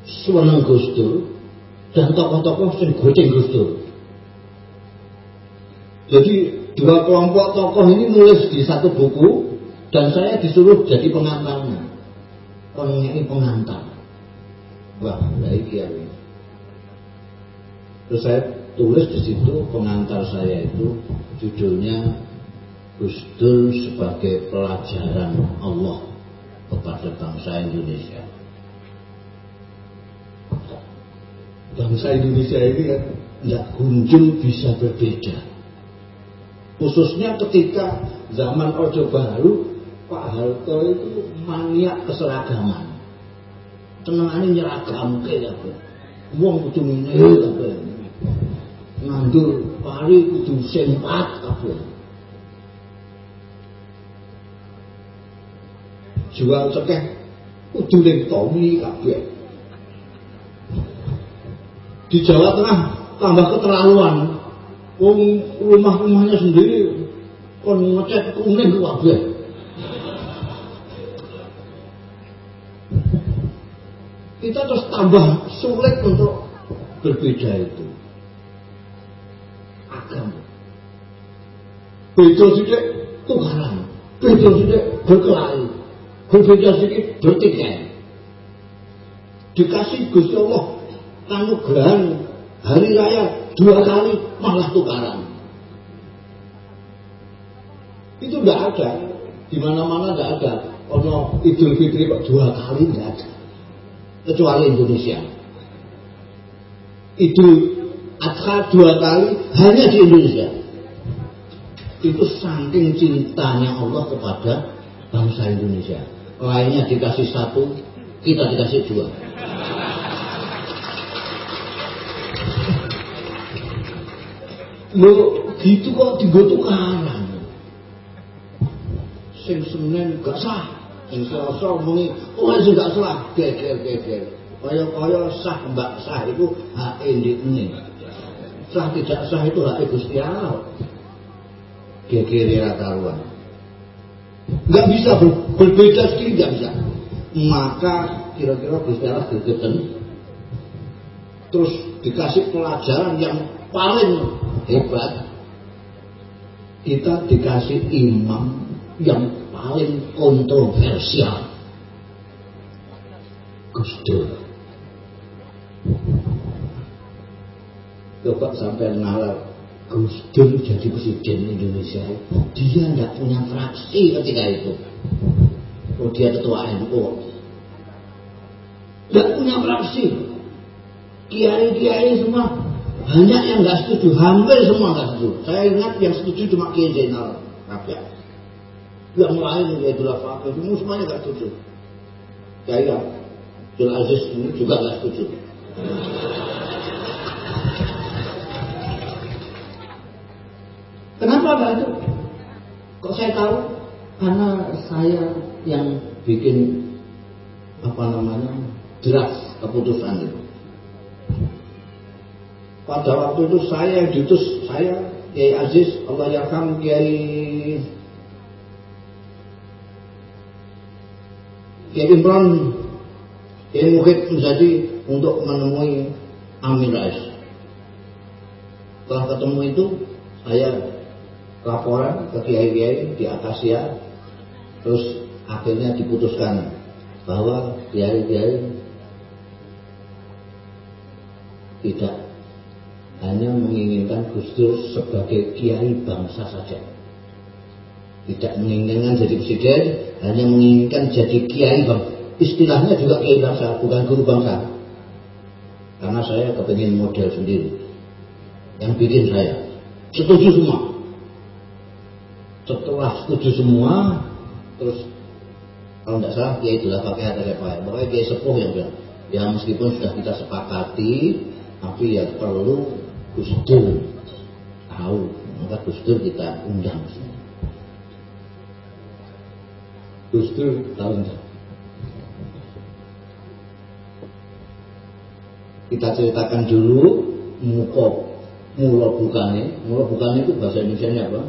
D: seneng Gus Dur dan tokoh-tokoh yang goceng Gus Dur. Jadi dua kelompok tokoh ini nulis di satu buku dan saya disuruh jadi pengantarnya. Ini pengantar. Wah, baik ya. Terus saya tulis di situ pengantar saya itu judulnya Gus Dur sebagai pelajaran Allah kepada bangsa Indonesia. Bangsa Indonesia ini kan tidak kunjung bisa berbeda. Khususnya ketika zaman Orde Baru, Pak Harto itu maniak keseragaman. Tenangane nyeragam kayak apa. Wong kudu ngene kabeh ngandur pari kudu sempat kabeh. Jual cekeh kudu ning tomi kabeh. Di Jawa Tengah tambah keterlaluan. Wong rumah-rumahnya sendiri kon ngecat kuning kabeh. Kita terus tambah sulit untuk berbeda itu Beda sedikit tukaran, beda sedikit berkelahi, berbeda sedikit bertikai. Dikasih Gusti Allah anugerah hari raya dua kali malah tukaran. Itu tidak ada, di mana-mana tidak ada. Ono Idul Fitri kok dua kali tidak ada, kecuali Indonesia. Idul Adha dua kali hanya di Indonesia. Itu saking cintanya Allah kepada bangsa Indonesia. Lainnya dikasih satu, kita dikasih dua. Lo gitu kok tiga tukaran. Sing Senin gak sah, sing Selasa muni, oh sing gak sah, geger geger. Kaya-kaya sah mbak sah itu hak ini sah tidak sah itu hak Gusti Allah kira-kira karuan nggak bisa ber, berbeda sedikit nggak bisa. Maka kira-kira Gusti gegeten terus dikasih pelajaran yang paling hebat. Kita dikasih imam yang paling kontroversial. Gus Dur coba sampai nalar Gus Dur jadi presiden Indonesia. Dia tidak punya fraksi ketika itu? Oh dia ketua NU tidak punya fraksi. Kiai-kiai semua banyak yang nggak setuju hampir semua nggak setuju. Saya ingat yang setuju cuma Kiai Zainal Rabiat yang lain ya itulah fakir semua semuanya nggak setuju. Kiai Abdul Aziz ini juga nggak setuju Pak itu? Kok saya tahu? Karena saya yang bikin apa namanya draft keputusan itu. Pada waktu itu saya yang diutus saya Kiai Aziz Allah Yarham Kiai Kiai Imran Kiai Muhid menjadi untuk menemui Amin Rais. Setelah ketemu itu saya laporan ke kiai-kiai di Akasia terus akhirnya diputuskan bahwa kiai-kiai tidak hanya menginginkan Gus Dur sebagai kiai bangsa saja. Tidak menginginkan jadi presiden hanya menginginkan jadi kiai bangsa istilahnya juga kiai bangsa bukan guru bangsa. Karena saya kepingin model sendiri. Yang bikin saya. Setuju semua setelah setuju semua terus kalau tidak salah kiai itulah pakai kata siapa ya pokoknya kiai sepuh yang bilang. Ya meskipun sudah kita sepakati tapi ya perlu Gus Dur tahu maka Gus Dur kita undang. Gus Dur tahu enggak kita ceritakan dulu mukok mula bukanya mula bukanya itu bahasa Indonesia apa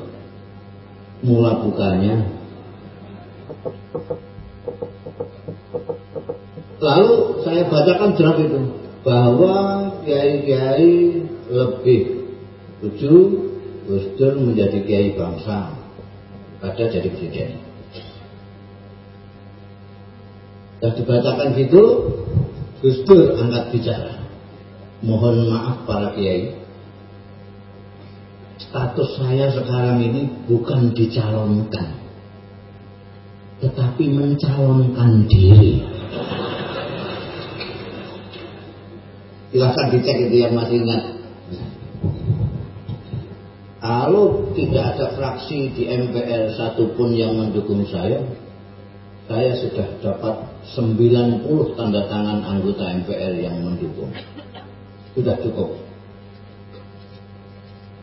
D: mula bukanya lalu saya bacakan draft itu bahwa kiai-kiai lebih setuju Gus Dur menjadi kiai bangsa pada jadi presiden. Dan dibacakan gitu Gus Dur angkat bicara. Mohon maaf para kiai status saya sekarang ini bukan dicalonkan tetapi mencalonkan diri. Silahkan dicek itu yang masih ingat. Kalau tidak ada fraksi di MPR satupun yang mendukung saya saya sudah dapat 90 tanda tangan anggota MPR yang mendukung. Sudah cukup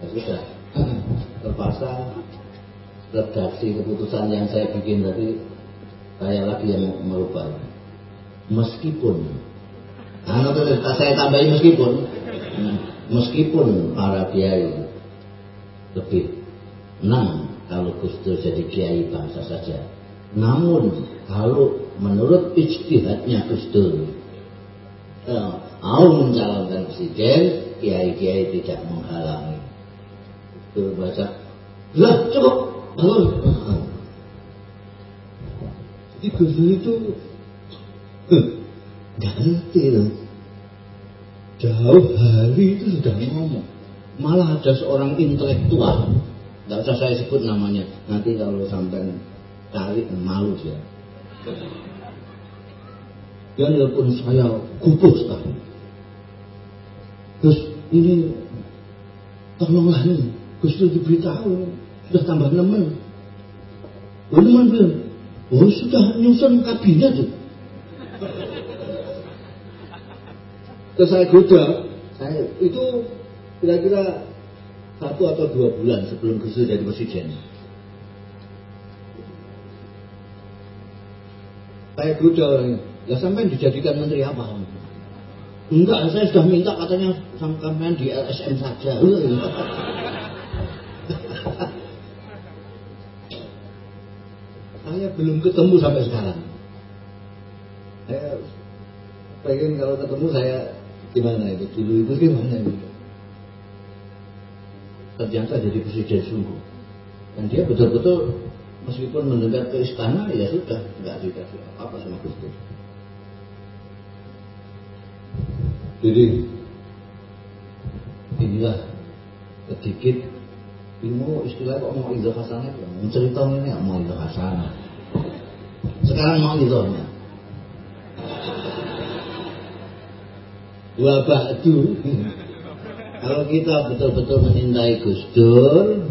D: ya sudah. Terpaksa redaksi keputusan yang saya bikin tadi saya lagi yang merubah. Meskipun nah, saya tambahin meskipun. Meskipun para kiai lebih enam kalau Gus jadi kiai bangsa saja. Namun kalau menurut ijtihadnya Gus eh, mau mencalonkan presiden, kiai-kiai tidak menghalangi. Itu baca, lah cukup, bangun. Jadi Gus itu nggak ngerti loh. Jauh hari itu sudah ngomong. Malah ada seorang intelektual, nggak usah saya sebut namanya. Nanti kalau sampai cari malu ya. Dia nelpon saya kupu sekali. Terus ini tolonglah nih, Dur diberitahu sudah tambah nemen. Oh nemen bilang, oh sudah nyusun kabinet tuh. Terus saya goda, saya itu kira-kira satu atau dua bulan sebelum Gus jadi presiden. Saya goda, Ya sampai dijadikan menteri apa? Enggak, saya sudah minta katanya sampai di LSM saja. Saya belum ketemu sampai sekarang. Saya pengen kalau ketemu saya gimana itu dulu itu gimana itu. Ternyata jadi presiden sungguh. Dan dia betul-betul meskipun mendengar ke istana ya sudah nggak dikasih apa-apa sama Gus Dur. Jadi inilah sedikit ilmu istilah kok mau itu? Hasanah mencerita ini mau itu hasanah. Sekarang mau itu dua ba'du. Kalau kita betul-betul menintai Gus Dur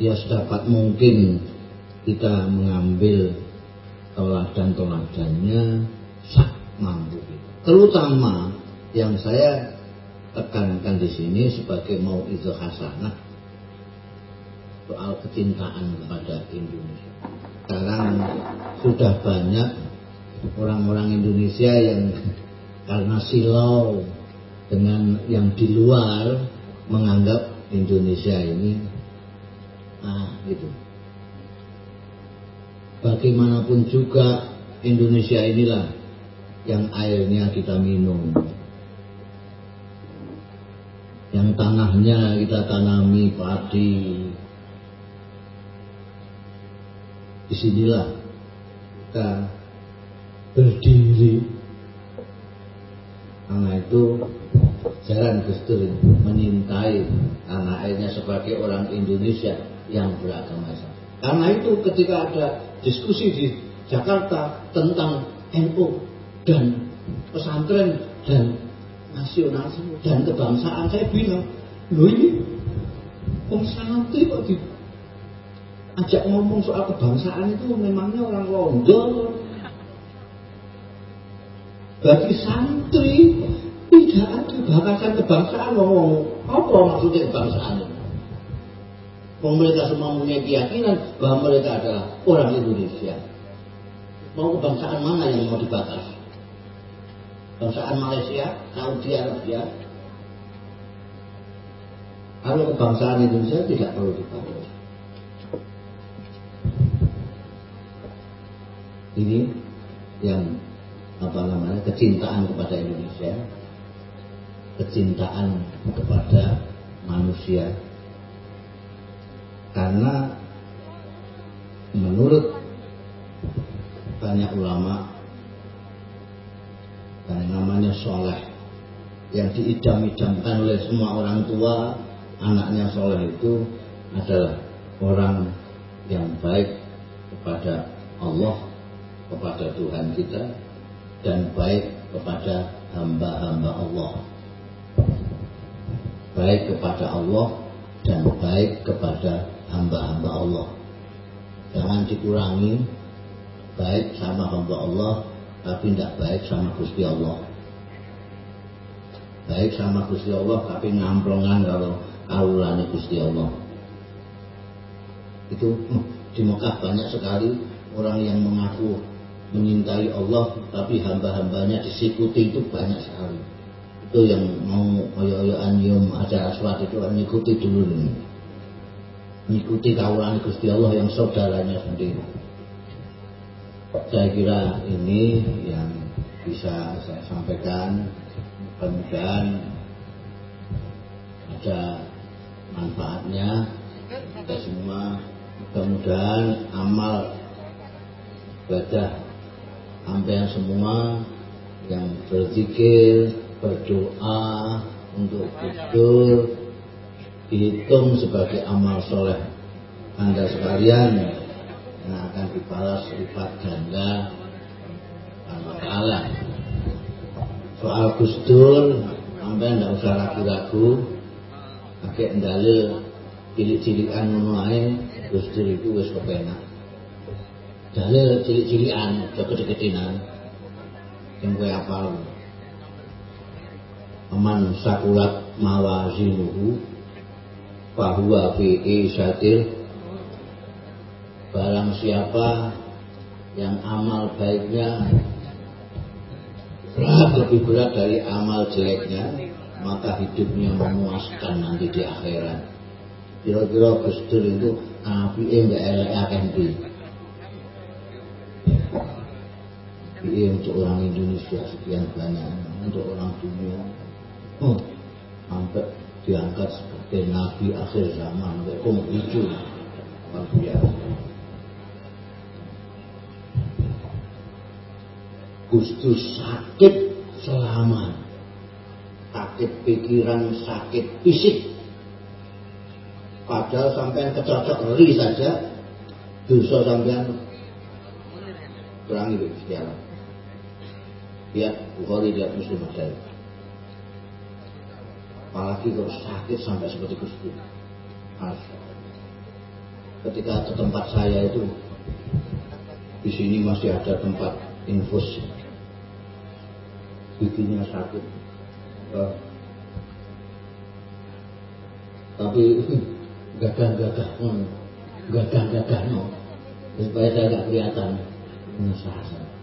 D: ya sedapat mungkin kita mengambil teladan-teladannya sak mampu. Terutama yang saya tekankan di sini sebagai mau itu hasanah soal kecintaan kepada Indonesia. Sekarang sudah banyak orang-orang Indonesia yang karena silau dengan yang di luar menganggap Indonesia ini ah itu. Bagaimanapun juga Indonesia inilah yang airnya kita minum, yang tanahnya kita tanami padi, di sinilah kita berdiri karena itu jalan Gus Dur menyintai anaknya sebagai orang Indonesia yang beragama Islam. Karena itu ketika ada diskusi di Jakarta tentang NU dan pesantren dan nasional dan kebangsaan saya bilang, loh ini santri kok di ajak ngomong soal kebangsaan itu memangnya orang Londo bagi santri tidak ada bahasan kebangsaan. Ngomong apa maksudnya kebangsaan? Itu mereka semua punya keyakinan bahwa mereka adalah orang Indonesia. Mau kebangsaan mana yang mau dibakar kebangsaan Malaysia Saudi Arabia. Kalau kebangsaan Indonesia tidak perlu dibakar ini yang apa namanya kecintaan kepada Indonesia. Kecintaan kepada manusia. Karena menurut banyak ulama yang namanya soleh yang diidam-idamkan oleh semua orang tua anaknya soleh itu adalah orang yang baik kepada Allah kepada Tuhan kita dan baik kepada hamba-hamba Allah. Baik kepada Allah dan baik kepada hamba-hamba Allah. Jangan dikurangi baik sama hamba Allah tapi tidak baik sama Gusti Allah. Baik sama Gusti Allah tapi ngamplongan kalau kaulane Gusti Allah. Itu hmm, di Mekah banyak sekali orang yang mengaku menyintai Allah tapi hamba-hambanya disikuti itu banyak sekali. Itu yang mau oyo-oyoan yum acara aswat itu mengikuti dulu nih mengikuti kaulan Gusti Allah yang saudaranya sendiri. Saya kira ini yang bisa saya sampaikan. Mudah-mudahan ada manfaatnya. Kita semua mudah-mudahan amal ibadah hampir semua yang berzikir, berdoa untuk betul dihitung sebagai amal soleh. Anda sekalian yang akan dibalas lipat ganda Allah Ta'ala. Soal gustur sampai tidak usah ragu-ragu. Pakai ndale cilik-cilikan ngono gustur itu wis kepenak dalil cilik-cilikan kegede-gedenan yang gue apal aman sakulat mawazinuhu bahwa fi isyatir barang siapa yang amal baiknya berat lebih berat dari amal jeleknya maka hidupnya memuaskan nanti di akhirat. Kira-kira Gus itu api enggak elek akan Iya untuk orang Indonesia sekian banyak. Untuk orang dunia. Oh, sampai diangkat sebagai nabi akhir zaman. Sampai oh itu. Luar biasa. Gustus sakit selama. Sakit pikiran sakit fisik. Padahal sampai kecocok ngeri saja. Dosa sampean. Kurangi sejarah lihat Bukhari lihat Muslim ada apalagi kalau sakit sampai seperti Gusti. Ketika ke tempat saya itu di sini masih ada tempat infus. Bikinnya sakit. Uh, tapi gagah-gagah gagah-gagah no supaya saya gak kelihatan. Ngesah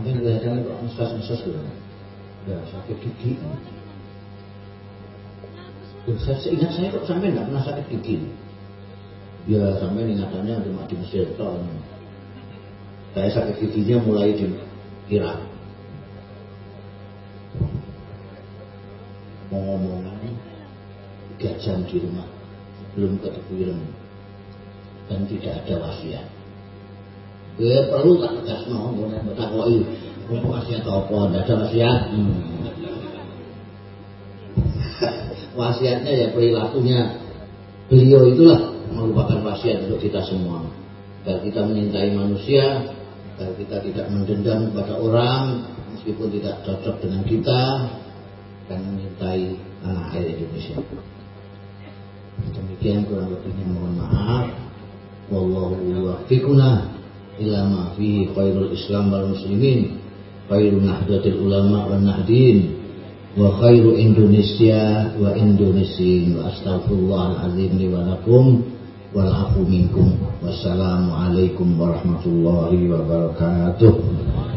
D: Sampai kelihatan kok ngesas-ngesas gitu. Ya sakit gigi. Ya, saya, seingat saya kok sampai nggak pernah sakit gigi. Ya sampai ingatannya cuma di Mesir tahun. Saya sakit giginya mulai di Irak. Mau ngomongan tiga jam di rumah belum ketemu dan tidak ada wasiat
F: Ya perlu tak tegasno nek takoki untuk wasiat apa ndak ada wasiat. Hmm. Wasiatnya ya perilakunya beliau itulah merupakan wasiat untuk kita semua. Agar kita menyintai manusia, agar kita tidak mendendam kepada orang meskipun tidak cocok dengan kita dan menyintai tanah air Indonesia. Demikian kurang lebihnya mohon maaf. Wallahu yuwaffiquna ila ma fihi khairul Islam wal muslimin khairu nahdlatil ulama wan nahdin wa khairu Indonesia wa Indonesin wa astaghfirullahal azim li wa lakum wal afu minkum. Wassalamu alaikum warahmatullahi wabarakatuh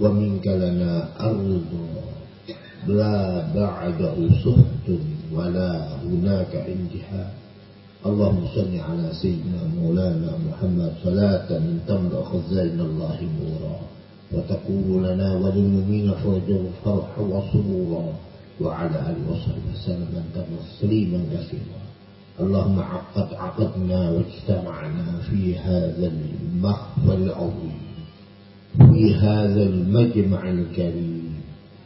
F: ومنك لنا الرضا لا بعده سخط ولا هناك انتهاء اللهم صل على سيدنا مولانا محمد. صلاة تملأ خزائن الله نورا. وتكون لنا وللمؤمنين فرجا وفرحا وسرورا. وعلى آله وصحبه وسلم تسليما كثيرا. اللهم عقد عقدنا واجتمعنا في هذا المخفى العظيم. في هذا المجمع الكريم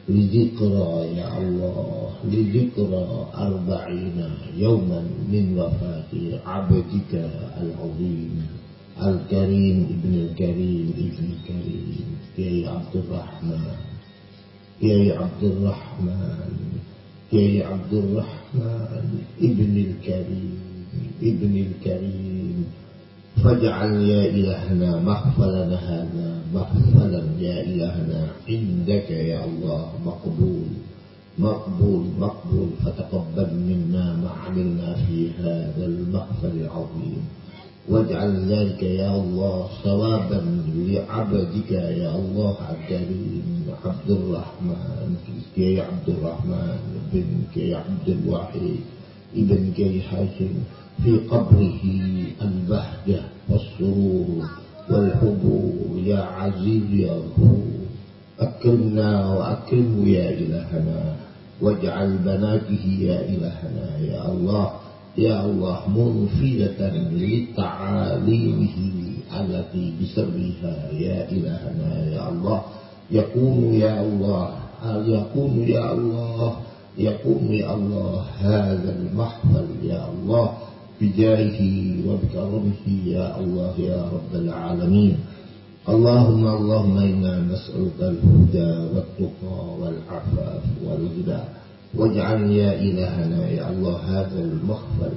F: لذكرى يا الله لذكرى أربعين يوما من وفاة عبدك العظيم الكريم ابن الكريم ابن الكريم. يا عبد الرحمن يا عبد الرحمن يا عبد الرحمن ابن الكريم ابن الكريم. فاجعل يا إلهنا مغفلنا هذا مغفلا يا إلهنا عندك يا الله مقبول مقبول مقبول. فتقبل منا ما عملنا في هذا المغفل العظيم. واجعل ذلك يا الله ثوابا لعبدك يا الله الكريم عبد الرحمن كي عبد الرحمن بن كي عبد الواحد ابن كي حاشم في قبره البهجة والسرور والحبور. يا عزيز يا أكرمنا وأكرمه يا إلهنا واجعل بناته يا إلهنا. يا الله يا الله منفذة لتعاليمه التي بسرها يا إلهنا. يا الله يكون يا الله يكون يا الله يكون يا الله هذا المحفل. يا الله بجاهه وبكرمه يا الله يا رب العالمين. اللهم اللهم إنا نسألك الهدى والتقى والعفاف والغنى. واجعل يا إلهنا يا الله هذا المخفل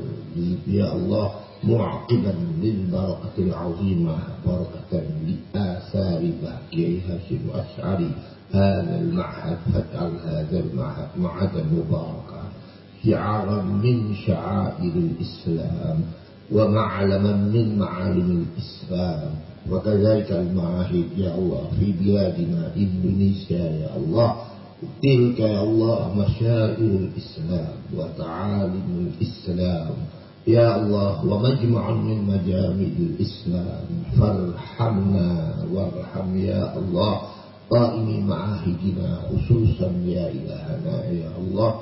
F: يا الله معقبا للبركة العظيمة بركة لآثار بهجي هاشم أشعري هذا المعهد فاجعل هذا المعهد معهدا مباركا. شعارا من شعائر الإسلام ومعلما من معالم الإسلام. وكذلك المعاهد يا الله في بلادنا إندونيسيا يا الله. تلك يا الله مشاعر الإسلام وتعالم الإسلام. يا الله ومجمع من مجامع الإسلام. فارحمنا وارحم يا الله. قائم معاهدنا خصوصا يا إلهنا يا الله.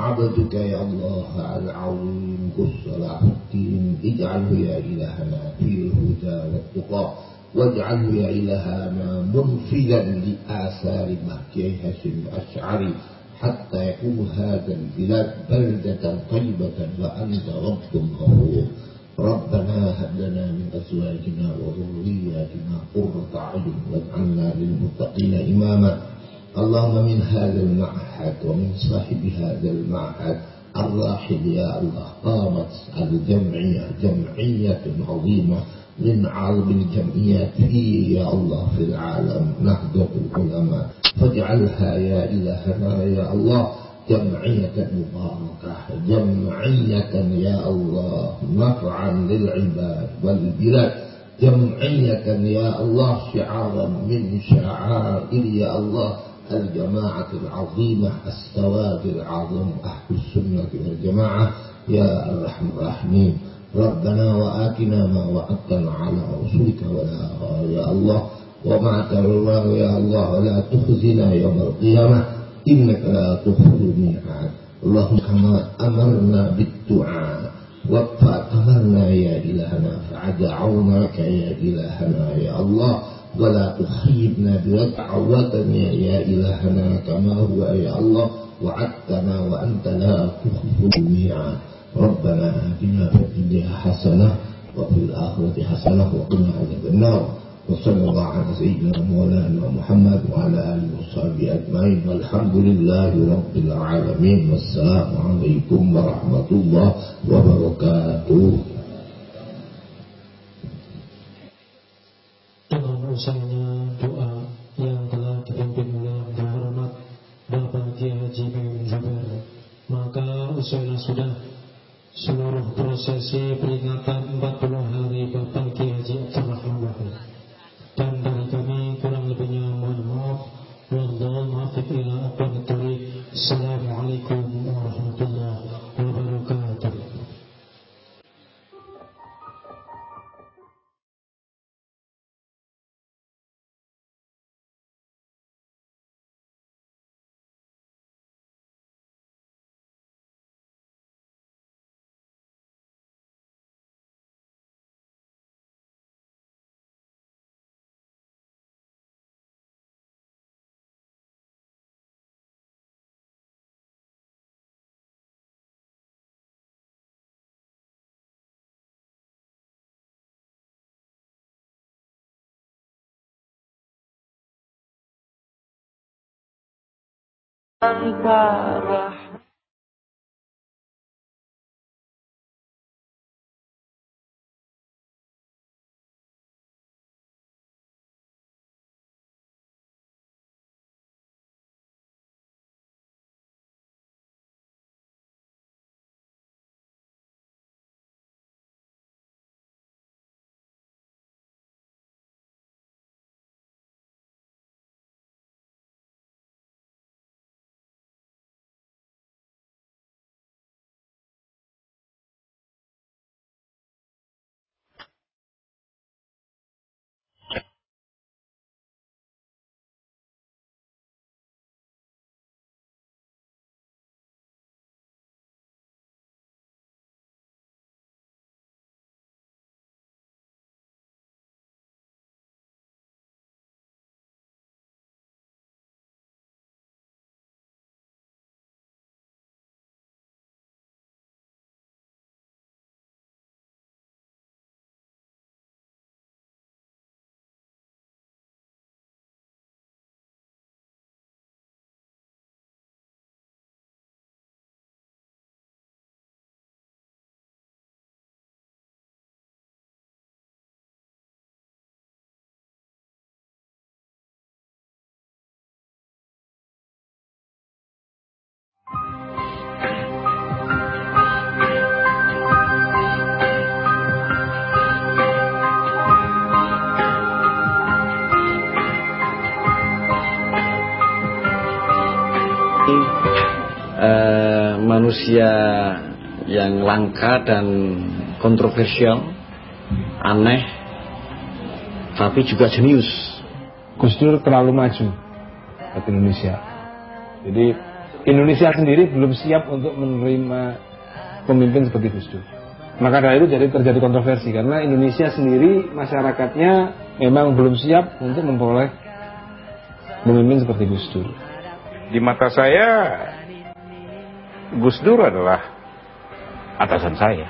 F: عبدك يا الله العظيم كالصلاح الدين اجعله يا إلهنا في الهدى والتقى واجعله يا إلهنا منفذا لآثار مهدي هاشم الأشعري حتى يكون هذا البلاد بلدة طيبة وأنت رب غفور. ربنا هب لنا من أزواجنا وذرياتنا قرة أعين واجعلنا للمتقين إماما. اللهم من هذا المعهد ومن صاحب هذا المعهد الراحل يا الله قامت الجمعية جمعية عظيمة من أعظم الجمعيات يا الله في العالم نهضة العلماء فاجعلها يا إلهنا يا الله جمعية مباركة جمعية يا الله نفعا للعباد والبلاد جمعية يا الله شعارا من شعائر يا الله الجماعة العظيمة السواد العظيم أهل السنة والجماعة. يا أرحم الراحمين. ربنا وآتنا ما وعدتنا على رسولك ولا يا الله. وما ترضى يا الله ولا تخزنا يوم القيامة. إنك لا تخفي الميعاد. اللهم كما أمرنا بالدعاء وفأمرنا يا إلهنا فعدعوناك يا إلهنا يا الله. ولا تخيبنا بدعوتنا يا إلهنا كما هو يا الله وعدتنا وأنت لا تخلف الميعاد. ربنا آتنا في الدنيا حسنة وفي الآخرة حسنة وقنا عذاب النار. وصلى الله على سيدنا مولانا محمد وعلى آله وصحبه أجمعين. والحمد لله رب العالمين. والسلام عليكم ورحمة الله وبركاته.
A: Dengan
G: antara
H: yang langka dan kontroversial, aneh, tapi juga jenius.
I: Gus Dur terlalu maju buat Indonesia. Jadi Indonesia sendiri belum siap untuk menerima pemimpin seperti Gus Dur. Maka dari itu jadi terjadi kontroversi karena Indonesia sendiri masyarakatnya memang belum siap untuk memperoleh pemimpin seperti Gus Dur.
J: Di mata saya Gus Dur adalah atasan saya.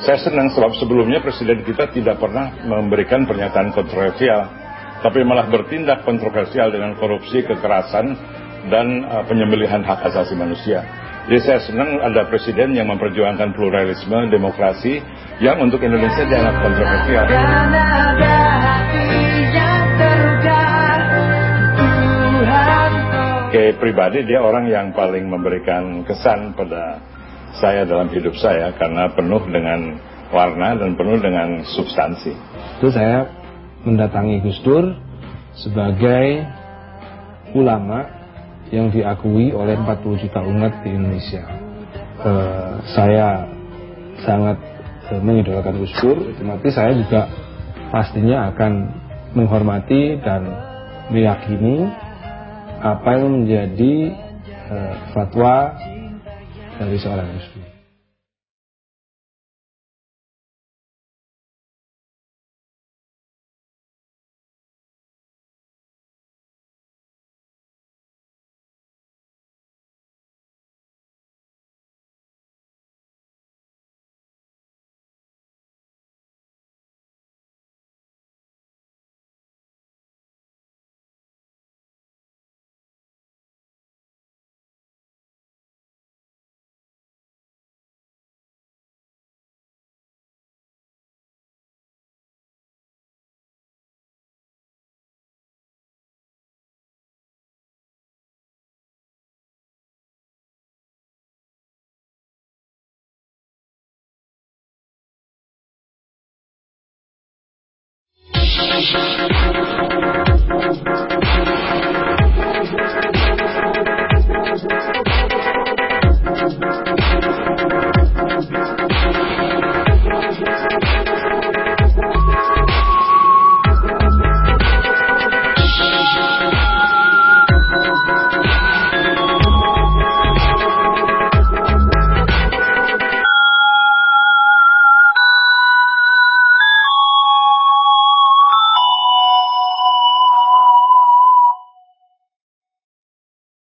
J: Saya senang sebab sebelumnya presiden kita tidak pernah memberikan pernyataan kontroversial. tapi malah bertindak kontroversial dengan korupsi, kekerasan, dan uh, penyembelihan hak asasi manusia. Jadi saya senang ada presiden yang memperjuangkan pluralisme, demokrasi, yang untuk Indonesia dianggap kontroversial. Oke, pribadi dia orang yang paling memberikan kesan pada saya dalam hidup saya karena penuh dengan warna dan penuh dengan substansi.
I: Itu saya mendatangi Gus Dur sebagai ulama yang diakui oleh 40 juta umat di Indonesia. Uh, saya sangat uh, mengidolakan Gus Dur, otomatis saya juga pastinya akan menghormati dan meyakini apa yang menjadi uh, fatwa dari seorang Gus